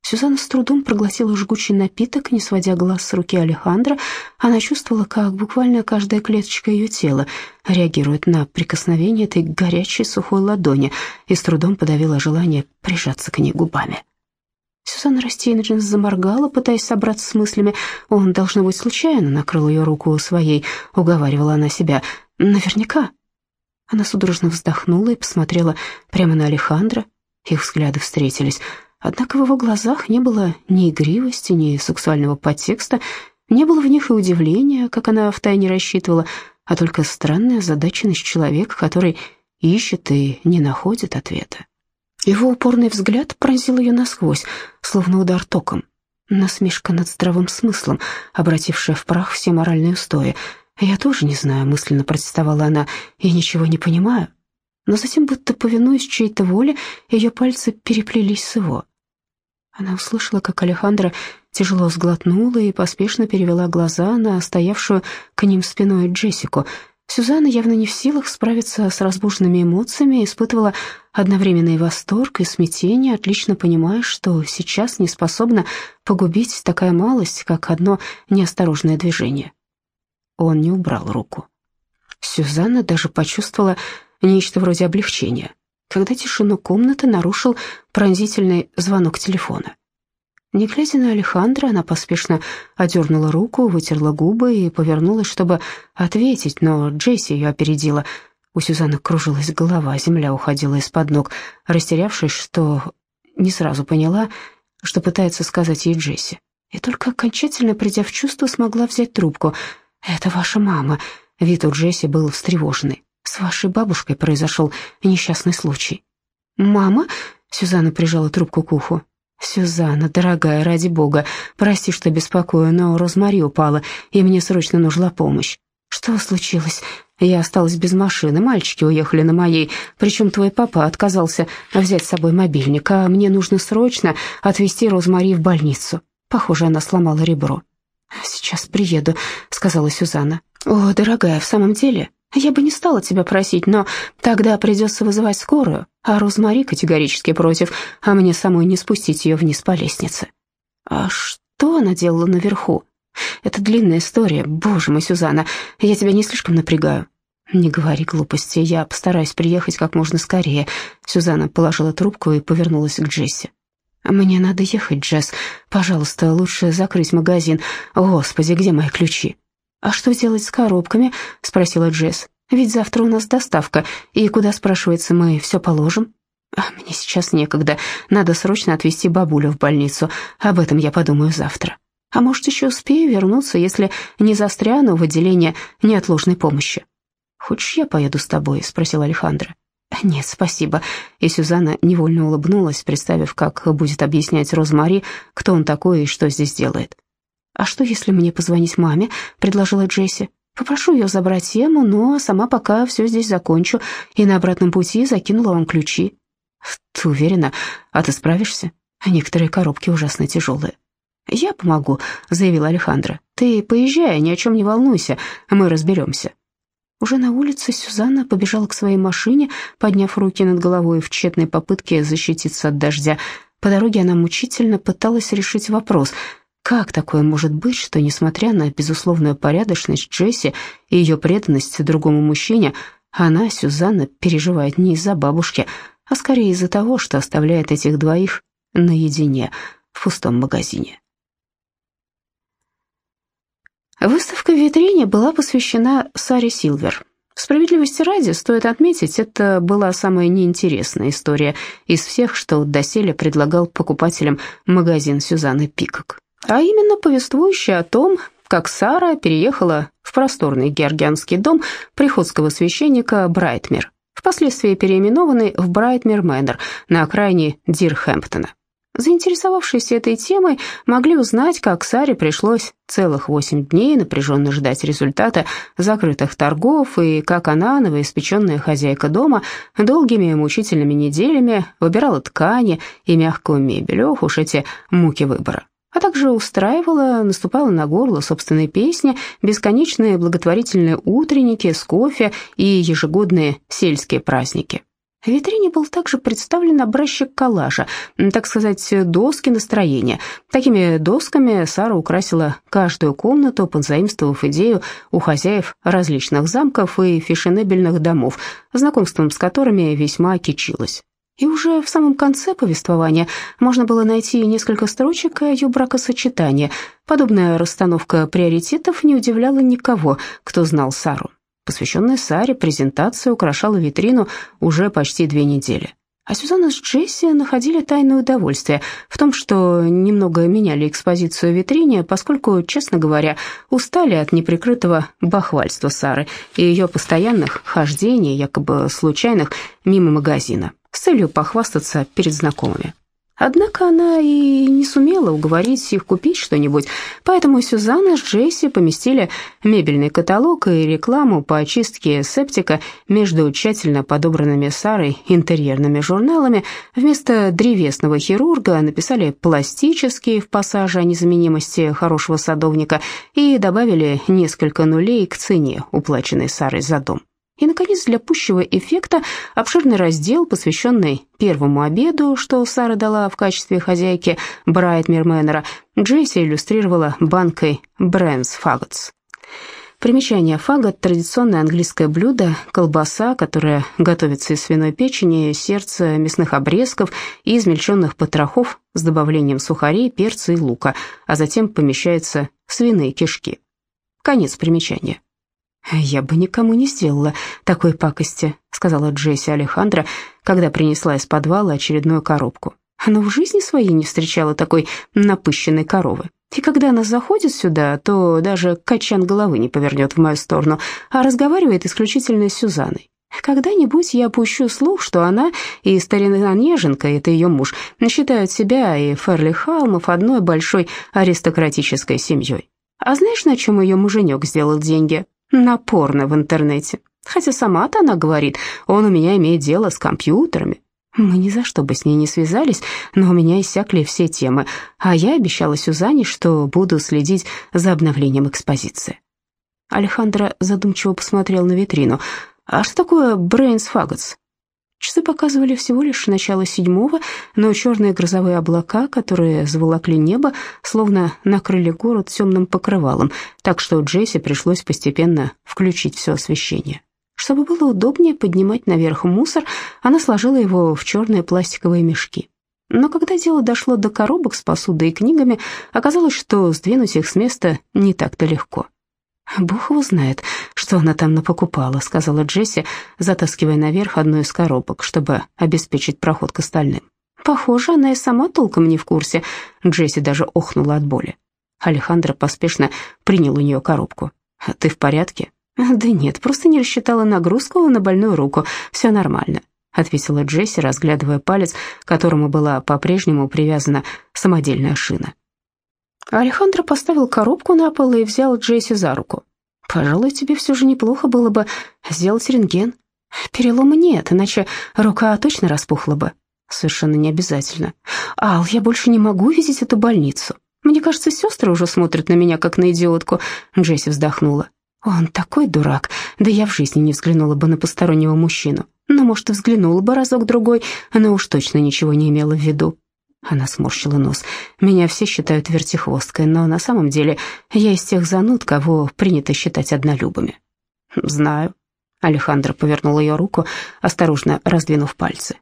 Сюзанна с трудом проглотила жгучий напиток, не сводя глаз с руки Алехандро. Она чувствовала, как буквально каждая клеточка ее тела реагирует на прикосновение этой горячей сухой ладони и с трудом подавила желание прижаться к ней губами. Сюзанна растерянно заморгала, пытаясь собраться с мыслями. Он, должно быть, случайно накрыл ее руку своей, уговаривала она себя. Наверняка. Она судорожно вздохнула и посмотрела прямо на Алехандро. Их взгляды встретились. Однако в его глазах не было ни игривости, ни сексуального подтекста, не было в них и удивления, как она втайне рассчитывала, а только странная озадаченность человека, который ищет и не находит ответа. Его упорный взгляд пронзил ее насквозь, словно удар током. Насмешка над здравым смыслом, обратившая в прах все моральные устои. «Я тоже не знаю», — мысленно протестовала она, — «я ничего не понимаю». Но затем, будто повинуясь чьей-то воле, ее пальцы переплелись с его. Она услышала, как Алехандро тяжело сглотнула и поспешно перевела глаза на стоявшую к ним спиной Джессику — Сюзанна, явно не в силах справиться с разбуженными эмоциями, испытывала одновременный восторг и смятение, отлично понимая, что сейчас не способна погубить такая малость, как одно неосторожное движение. Он не убрал руку. Сюзанна даже почувствовала нечто вроде облегчения, когда тишину комнаты нарушил пронзительный звонок телефона. Не глядя на Алехандро, она поспешно одернула руку, вытерла губы и повернулась, чтобы ответить, но Джесси ее опередила. У Сюзанны кружилась голова, земля уходила из-под ног, растерявшись, что не сразу поняла, что пытается сказать ей Джесси. И только окончательно придя в чувство, смогла взять трубку. «Это ваша мама». Вид у Джесси был встревоженный. «С вашей бабушкой произошел несчастный случай». «Мама?» — Сюзанна прижала трубку к уху. «Сюзанна, дорогая, ради бога, прости, что беспокою, но Розмари упала, и мне срочно нужна помощь». «Что случилось?» «Я осталась без машины, мальчики уехали на моей, причем твой папа отказался взять с собой мобильник, а мне нужно срочно отвезти Розмари в больницу. Похоже, она сломала ребро». «Сейчас приеду», — сказала Сюзанна. «О, дорогая, в самом деле?» Я бы не стала тебя просить, но тогда придется вызывать скорую, а Розмари категорически против, а мне самой не спустить ее вниз по лестнице. А что она делала наверху? Это длинная история. Боже мой, Сюзанна, я тебя не слишком напрягаю. Не говори глупости, я постараюсь приехать как можно скорее. Сюзанна положила трубку и повернулась к Джесси. «Мне надо ехать, Джесс. Пожалуйста, лучше закрыть магазин. Господи, где мои ключи?» «А что делать с коробками?» — спросила Джесс. «Ведь завтра у нас доставка, и куда, спрашивается, мы все положим?» а «Мне сейчас некогда. Надо срочно отвезти бабулю в больницу. Об этом я подумаю завтра. А может, еще успею вернуться, если не застряну в отделении неотложной помощи?» «Хочешь, я поеду с тобой?» — спросил Александра. «Нет, спасибо». И Сюзанна невольно улыбнулась, представив, как будет объяснять Розмари, кто он такой и что здесь делает. «А что, если мне позвонить маме?» — предложила Джесси. «Попрошу ее забрать тему, но сама пока все здесь закончу, и на обратном пути закинула вам ключи». «Ты уверена? А ты справишься? Некоторые коробки ужасно тяжелые». «Я помогу», — заявила Алехандро. «Ты поезжай, ни о чем не волнуйся, мы разберемся». Уже на улице Сюзанна побежала к своей машине, подняв руки над головой в тщетной попытке защититься от дождя. По дороге она мучительно пыталась решить вопрос — как такое может быть, что, несмотря на безусловную порядочность Джесси и ее преданность другому мужчине, она, Сюзанна, переживает не из-за бабушки, а скорее из-за того, что оставляет этих двоих наедине в пустом магазине. Выставка в витрине была посвящена Саре Силвер. Справедливости ради, стоит отметить, это была самая неинтересная история из всех, что доселе предлагал покупателям магазин Сюзанны Пикок а именно повествующая о том, как Сара переехала в просторный георгианский дом приходского священника Брайтмер, впоследствии переименованный в Брайтмер Мэннер на окраине Дирхэмптона. Заинтересовавшиеся этой темой могли узнать, как Саре пришлось целых восемь дней напряженно ждать результата закрытых торгов, и как она, новоиспеченная хозяйка дома, долгими мучительными неделями выбирала ткани и мягкую мебель, ох уж эти муки выбора а также устраивала, наступала на горло собственной песни, бесконечные благотворительные утренники с кофе и ежегодные сельские праздники. В витрине был также представлен образчик коллажа, так сказать, доски настроения. Такими досками Сара украсила каждую комнату, позаимствовав идею у хозяев различных замков и фешенебельных домов, знакомством с которыми весьма кичилась. И уже в самом конце повествования можно было найти несколько строчек о ее бракосочетании. Подобная расстановка приоритетов не удивляла никого, кто знал Сару. Посвященная Саре презентация украшала витрину уже почти две недели. А Сюзанна с Джесси находили тайное удовольствие в том, что немного меняли экспозицию в витрине, поскольку, честно говоря, устали от неприкрытого бахвальства Сары и ее постоянных хождений, якобы случайных, мимо магазина с целью похвастаться перед знакомыми. Однако она и не сумела уговорить их купить что-нибудь, поэтому Сюзанна с Джесси поместили мебельный каталог и рекламу по очистке септика между тщательно подобранными Сарой интерьерными журналами. Вместо древесного хирурга написали пластический в пассаже о незаменимости хорошего садовника и добавили несколько нулей к цене, уплаченной Сарой за дом. И, наконец, для пущего эффекта обширный раздел, посвященный первому обеду, что Сара дала в качестве хозяйки Брайтмер Мэннера, Джесси иллюстрировала банкой Брэнс Фаготс. Примечание фагот – традиционное английское блюдо, колбаса, которая готовится из свиной печени, сердца, мясных обрезков и измельченных потрохов с добавлением сухарей, перца и лука, а затем помещается свиные кишки. Конец примечания. «Я бы никому не сделала такой пакости», — сказала Джесси Алехандро, когда принесла из подвала очередную коробку. Она в жизни своей не встречала такой напыщенной коровы. И когда она заходит сюда, то даже качан головы не повернет в мою сторону, а разговаривает исключительно с Сюзанной. Когда-нибудь я пущу слух, что она и старина Неженка, это ее муж, считают себя и Ферли Халмов одной большой аристократической семьей. А знаешь, на чем ее муженек сделал деньги? На порно в интернете. Хотя сама-то она говорит, он у меня имеет дело с компьютерами. Мы ни за что бы с ней не связались, но у меня иссякли все темы, а я обещала Сюзанне, что буду следить за обновлением экспозиции. Алехандро задумчиво посмотрел на витрину. «А что такое Brains Faggots?» Часы показывали всего лишь начало седьмого, но черные грозовые облака, которые заволокли небо, словно накрыли город темным покрывалом, так что Джесси пришлось постепенно включить все освещение. Чтобы было удобнее поднимать наверх мусор, она сложила его в черные пластиковые мешки. Но когда дело дошло до коробок с посудой и книгами, оказалось, что сдвинуть их с места не так-то легко. «Бог его знает, что она там напокупала», — сказала Джесси, затаскивая наверх одну из коробок, чтобы обеспечить проход к остальным. «Похоже, она и сама толком не в курсе». Джесси даже охнула от боли. Алехандро поспешно принял у нее коробку. «А «Ты в порядке?» «Да нет, просто не рассчитала нагрузку на больную руку. Все нормально», — ответила Джесси, разглядывая палец, которому была по-прежнему привязана самодельная шина. Алехандро поставил коробку на пол и взял Джесси за руку. «Пожалуй, тебе все же неплохо было бы сделать рентген. Перелома нет, иначе рука точно распухла бы». «Совершенно не обязательно. Ал, я больше не могу видеть эту больницу. Мне кажется, сестры уже смотрят на меня, как на идиотку». Джесси вздохнула. «Он такой дурак. Да я в жизни не взглянула бы на постороннего мужчину. Ну, может, и взглянула бы разок-другой, но уж точно ничего не имела в виду. Она сморщила нос. «Меня все считают вертихвосткой, но на самом деле я из тех зануд, кого принято считать однолюбами». «Знаю». Алехандро повернул ее руку, осторожно раздвинув пальцы.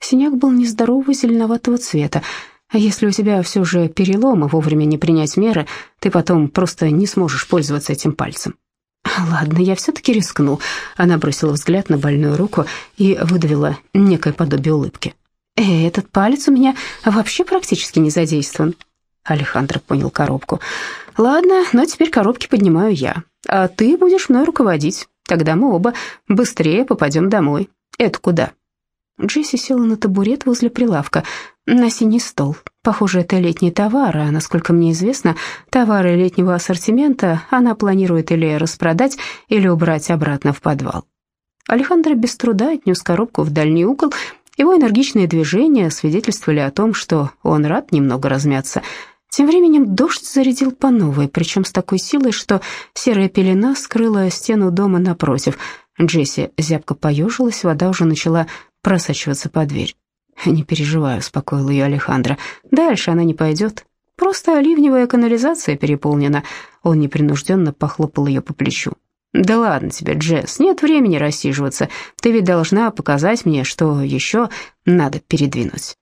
Синяк был нездорового зеленоватого цвета. А если у тебя все же перелом и вовремя не принять меры, ты потом просто не сможешь пользоваться этим пальцем. «Ладно, я все-таки рискну». Она бросила взгляд на больную руку и выдавила некое подобие улыбки. Э, этот палец у меня вообще практически не задействован. Алехандро понял коробку. Ладно, но теперь коробки поднимаю я, а ты будешь мной руководить. Тогда мы оба быстрее попадем домой. Это куда? Джесси села на табурет возле прилавка, на синий стол. Похоже, это летний товар, а, насколько мне известно, товары летнего ассортимента она планирует или распродать, или убрать обратно в подвал. Алехандро без труда отнес коробку в дальний угол его энергичные движения свидетельствовали о том, что он рад немного размяться. Тем временем дождь зарядил по новой, причем с такой силой, что серая пелена скрыла стену дома напротив. Джесси зябко поежилась, вода уже начала просачиваться под дверь. «Не переживай», — успокоил ее Алехандро. «Дальше она не пойдет. Просто ливневая канализация переполнена». Он непринужденно похлопал ее по плечу. «Да ладно тебе, Джесс, нет времени рассиживаться. Ты ведь должна показать мне, что еще надо передвинуть».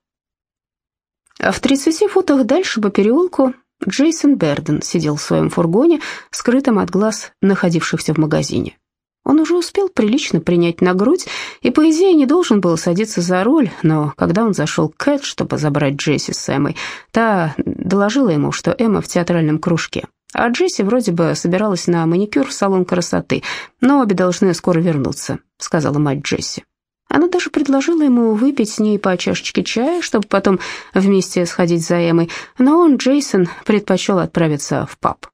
А в 30 футах дальше по переулку Джейсон Берден сидел в своем фургоне, скрытым от глаз находившихся в магазине. Он уже успел прилично принять на грудь и, по идее, не должен был садиться за руль, но когда он зашел к Кэт, чтобы забрать Джесси с Эммой, та доложила ему, что Эмма в театральном кружке, а Джесси вроде бы собиралась на маникюр в салон красоты, но обе должны скоро вернуться, сказала мать Джесси. Она даже предложила ему выпить с ней по чашечке чая, чтобы потом вместе сходить за Эмой, но он, Джейсон, предпочел отправиться в паб.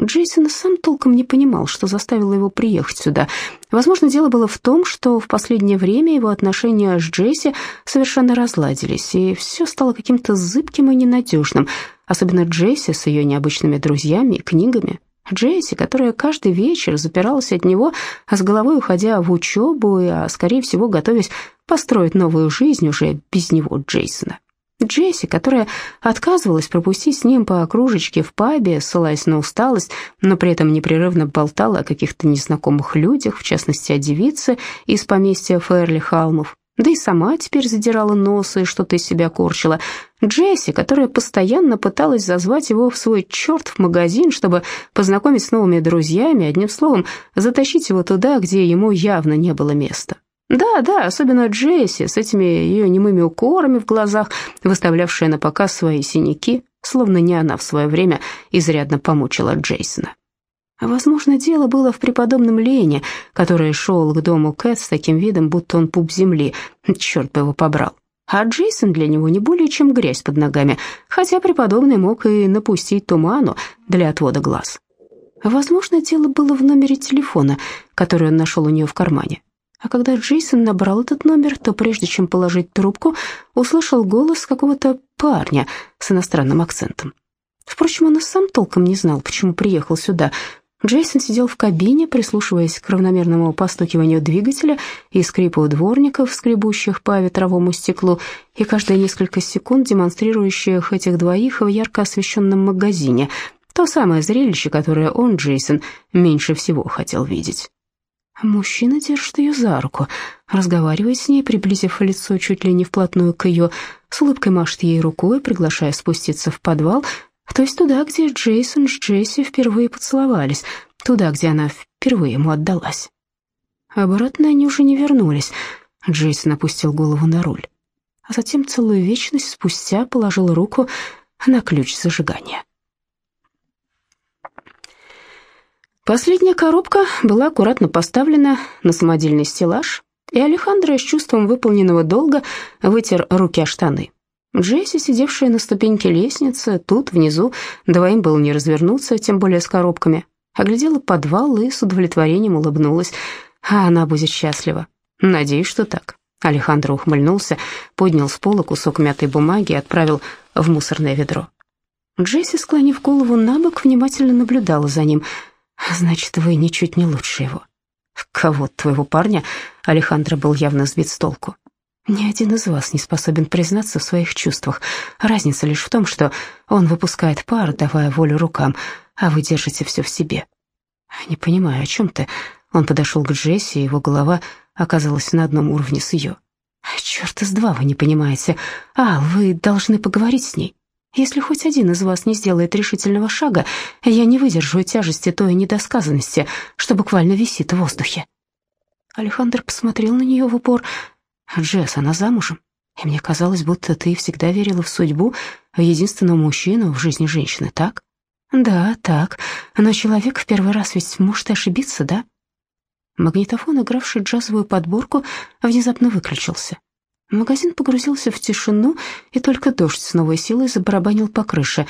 Джейсон сам толком не понимал, что заставило его приехать сюда. Возможно, дело было в том, что в последнее время его отношения с Джесси совершенно разладились, и все стало каким-то зыбким и ненадежным, особенно Джесси с ее необычными друзьями и книгами. Джесси, которая каждый вечер запиралась от него, а с головой уходя в учебу, и, а, скорее всего, готовясь построить новую жизнь уже без него, Джейсона. Джесси, которая отказывалась пропустить с ним по кружечке в пабе, ссылаясь на усталость, но при этом непрерывно болтала о каких-то незнакомых людях, в частности, о девице из поместья Ферли Халмов. Да и сама теперь задирала нос и что-то из себя корчила. Джесси, которая постоянно пыталась зазвать его в свой чертов магазин, чтобы познакомить с новыми друзьями, одним словом, затащить его туда, где ему явно не было места. Да, да, особенно Джесси с этими ее немыми укорами в глазах, выставлявшая на показ свои синяки, словно не она в свое время изрядно помучила Джейсона. Возможно, дело было в преподобном Лене, который шел к дому Кэт с таким видом, будто он пуп земли, черт бы его побрал. А Джейсон для него не более чем грязь под ногами, хотя преподобный мог и напустить туману для отвода глаз. Возможно, дело было в номере телефона, который он нашел у нее в кармане. А когда Джейсон набрал этот номер, то прежде чем положить трубку, услышал голос какого-то парня с иностранным акцентом. Впрочем, он и сам толком не знал, почему приехал сюда. Джейсон сидел в кабине, прислушиваясь к равномерному постукиванию двигателя и скрипу дворников, скребущих по ветровому стеклу, и каждые несколько секунд демонстрирующих этих двоих в ярко освещенном магазине. То самое зрелище, которое он, Джейсон, меньше всего хотел видеть. Мужчина держит ее за руку, разговаривает с ней, приблизив лицо чуть ли не вплотную к ее, с улыбкой машет ей рукой, приглашая спуститься в подвал, то есть туда, где Джейсон с Джесси впервые поцеловались, туда, где она впервые ему отдалась. Обратно они уже не вернулись. Джейсон опустил голову на руль, а затем целую вечность спустя положил руку на ключ зажигания. Последняя коробка была аккуратно поставлена на самодельный стеллаж, и Алехандро с чувством выполненного долга вытер руки о штаны. Джесси, сидевшая на ступеньке лестницы, тут, внизу, двоим было не развернуться, тем более с коробками, оглядела подвал и с удовлетворением улыбнулась. А она будет счастлива. Надеюсь, что так. Алехандро ухмыльнулся, поднял с пола кусок мятой бумаги и отправил в мусорное ведро. Джесси, склонив голову на бок, внимательно наблюдала за ним — Значит, вы ничуть не лучше его. Кого твоего парня? Алехандро был явно сбит с толку. Ни один из вас не способен признаться в своих чувствах. Разница лишь в том, что он выпускает пар, давая волю рукам, а вы держите все в себе. Не понимаю, о чем ты. Он подошел к Джесси, и его голова оказалась на одном уровне с ее. Черт из два вы не понимаете. Ал, вы должны поговорить с ней. Если хоть один из вас не сделает решительного шага, я не выдержу тяжести той недосказанности, что буквально висит в воздухе». Александр посмотрел на нее в упор. «Джесс, она замужем, и мне казалось, будто ты всегда верила в судьбу, единственного мужчину в жизни женщины, так?» «Да, так, но человек в первый раз ведь может ошибиться, да?» Магнитофон, игравший джазовую подборку, внезапно выключился. Магазин погрузился в тишину, и только дождь с новой силой забарабанил по крыше.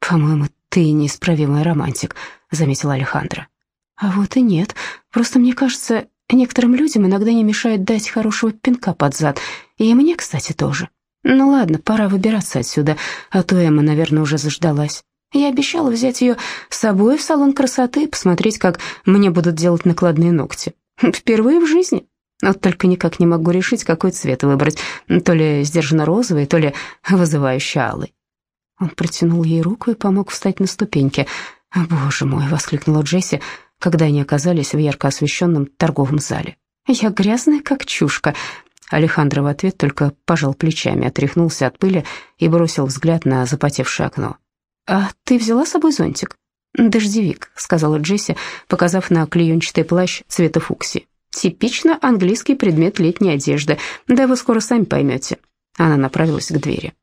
«По-моему, ты неисправимый романтик», — заметила Алехандро. «А вот и нет. Просто мне кажется, некоторым людям иногда не мешает дать хорошего пинка под зад. И мне, кстати, тоже. Ну ладно, пора выбираться отсюда, а то Эмма, наверное, уже заждалась. Я обещала взять ее с собой в салон красоты и посмотреть, как мне будут делать накладные ногти. Впервые в жизни». Вот только никак не могу решить, какой цвет выбрать, то ли сдержанно розовый, то ли вызывающий алый. Он протянул ей руку и помог встать на ступеньки. «Боже мой!» — воскликнула Джесси. когда они оказались в ярко освещенном торговом зале. «Я грязная, как чушка», Алехандро в ответ только пожал плечами, отряхнулся от пыли и бросил взгляд на запотевшее окно. «А ты взяла с собой зонтик?» «Дождевик», — сказала Джесси, показав на клеенчатый плащ цвета фукси. «Типично английский предмет летней одежды, да вы скоро сами поймете». Она направилась к двери.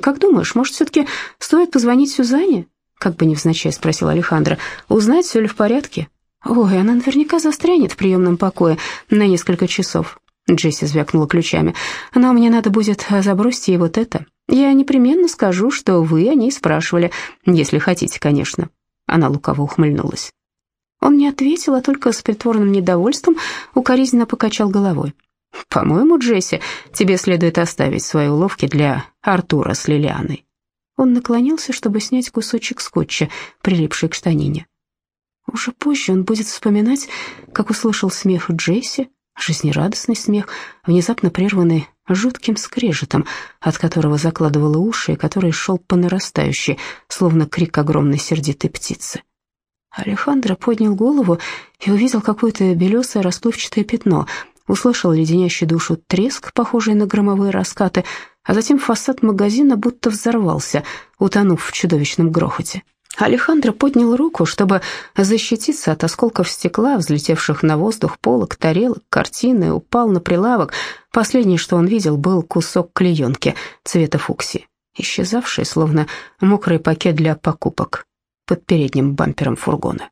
«Как думаешь, может, все-таки стоит позвонить Сюзанне?» Как бы невзначай спросил Алехандро. «Узнать, все ли в порядке?» «Ой, она наверняка застрянет в приемном покое на несколько часов. Джесси звякнула ключами. «Но мне надо будет забросить ей вот это. Я непременно скажу, что вы о ней спрашивали, если хотите, конечно». Она лукаво ухмыльнулась. Он не ответил, а только с притворным недовольством укоризненно покачал головой. «По-моему, Джесси, тебе следует оставить свои уловки для Артура с Лилианой». Он наклонился, чтобы снять кусочек скотча, прилипший к штанине. Уже позже он будет вспоминать, как услышал смех Джесси, Жизнерадостный смех, внезапно прерванный жутким скрежетом, от которого закладывало уши и который шел по нарастающей, словно крик огромной сердитой птицы. Алехандро поднял голову и увидел какое-то белесое расплывчатое пятно, услышал леденящий душу треск, похожий на громовые раскаты, а затем фасад магазина будто взорвался, утонув в чудовищном грохоте. Алехандро поднял руку, чтобы защититься от осколков стекла, взлетевших на воздух, полок, тарелок, картины, упал на прилавок. Последнее, что он видел, был кусок клеенки цвета фукси, исчезавший, словно мокрый пакет для покупок под передним бампером фургона.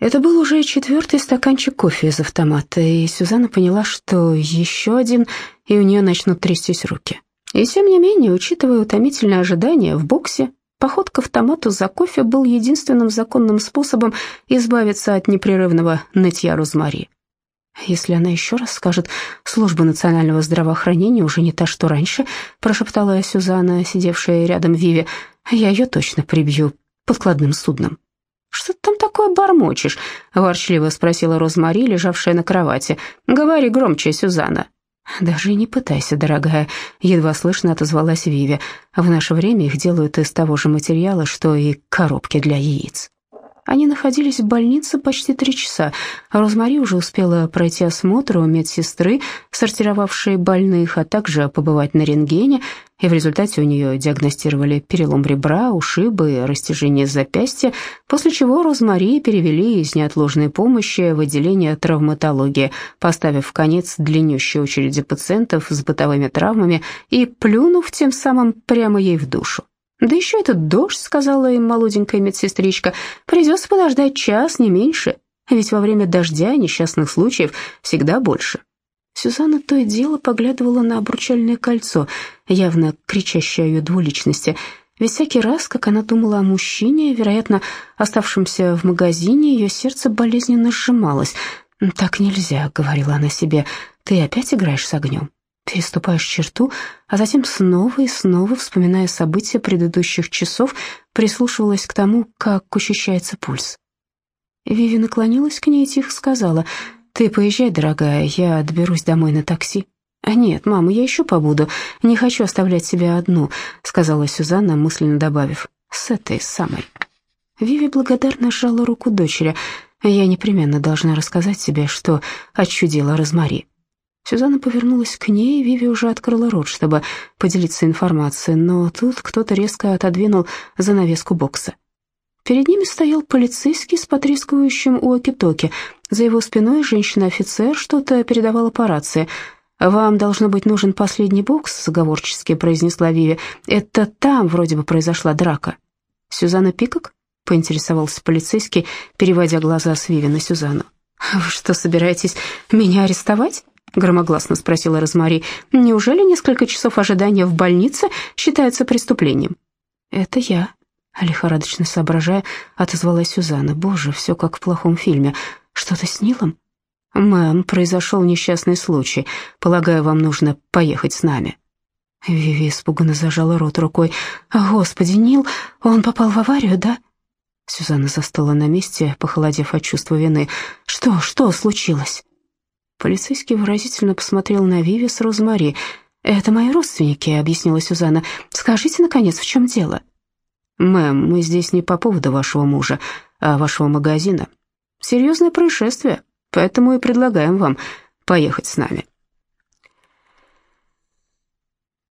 Это был уже четвертый стаканчик кофе из автомата, и Сюзанна поняла, что еще один, и у нее начнут трястись руки. И тем не менее, учитывая утомительное ожидание в боксе, поход к автомату за кофе был единственным законным способом избавиться от непрерывного нытья Розмари. «Если она еще раз скажет, служба национального здравоохранения уже не та, что раньше», прошептала Сюзанна, сидевшая рядом Виве, «я ее точно прибью подкладным судном». «Что ты там такое бормочешь?» — ворчливо спросила Розмари, лежавшая на кровати. «Говори громче, Сюзанна». «Даже не пытайся, дорогая», — едва слышно отозвалась Виви. «В наше время их делают из того же материала, что и коробки для яиц». Они находились в больнице почти три часа. Розмари уже успела пройти осмотр у медсестры, сортировавшей больных, а также побывать на рентгене, и в результате у нее диагностировали перелом ребра, ушибы и растяжение запястья, после чего Розмари перевели из неотложной помощи в отделение травматологии, поставив в конец длиннющей очереди пациентов с бытовыми травмами и плюнув тем самым прямо ей в душу. «Да еще этот дождь», — сказала им молоденькая медсестричка, — «придется подождать час, не меньше, ведь во время дождя несчастных случаев всегда больше». Сюзанна то и дело поглядывала на обручальное кольцо, явно кричащее о ее двуличности. Ведь всякий раз, как она думала о мужчине, вероятно, оставшемся в магазине, ее сердце болезненно сжималось. «Так нельзя», — говорила она себе, — «ты опять играешь с огнем» переступаешь черту, а затем снова и снова, вспоминая события предыдущих часов, прислушивалась к тому, как учащается пульс. Виви наклонилась к ней и тихо сказала, «Ты поезжай, дорогая, я доберусь домой на такси». «А «Нет, мама, я еще побуду, не хочу оставлять себя одну», сказала Сюзанна, мысленно добавив, «с этой самой». Виви благодарно сжала руку дочери. «Я непременно должна рассказать тебе, что отчудила Розмари». Сюзанна повернулась к ней, Виви уже открыла рот, чтобы поделиться информацией, но тут кто-то резко отодвинул занавеску бокса. Перед ними стоял полицейский с потрескивающим уоки-токи. За его спиной женщина-офицер что-то передавала по рации. «Вам, должно быть, нужен последний бокс», — заговорчески произнесла Виви. «Это там вроде бы произошла драка». «Сюзанна Пикок?» — поинтересовался полицейский, переводя глаза с Виви на Сюзанну. «Вы что, собираетесь меня арестовать?» Громогласно спросила Розмари. «Неужели несколько часов ожидания в больнице считается преступлением?» «Это я», — лихорадочно соображая, отозвалась Сюзанна. «Боже, все как в плохом фильме. Что-то с Нилом?» «Мэм, произошел несчастный случай. Полагаю, вам нужно поехать с нами». Виви испуганно зажала рот рукой. «Господи, Нил, он попал в аварию, да?» Сюзанна застыла на месте, похолодев от чувства вины. «Что, что случилось?» Полицейский выразительно посмотрел на Виви с Розмари. «Это мои родственники», — объяснила Сюзанна. «Скажите, наконец, в чем дело?» «Мэм, мы здесь не по поводу вашего мужа, а вашего магазина. Серьезное происшествие, поэтому и предлагаем вам поехать с нами».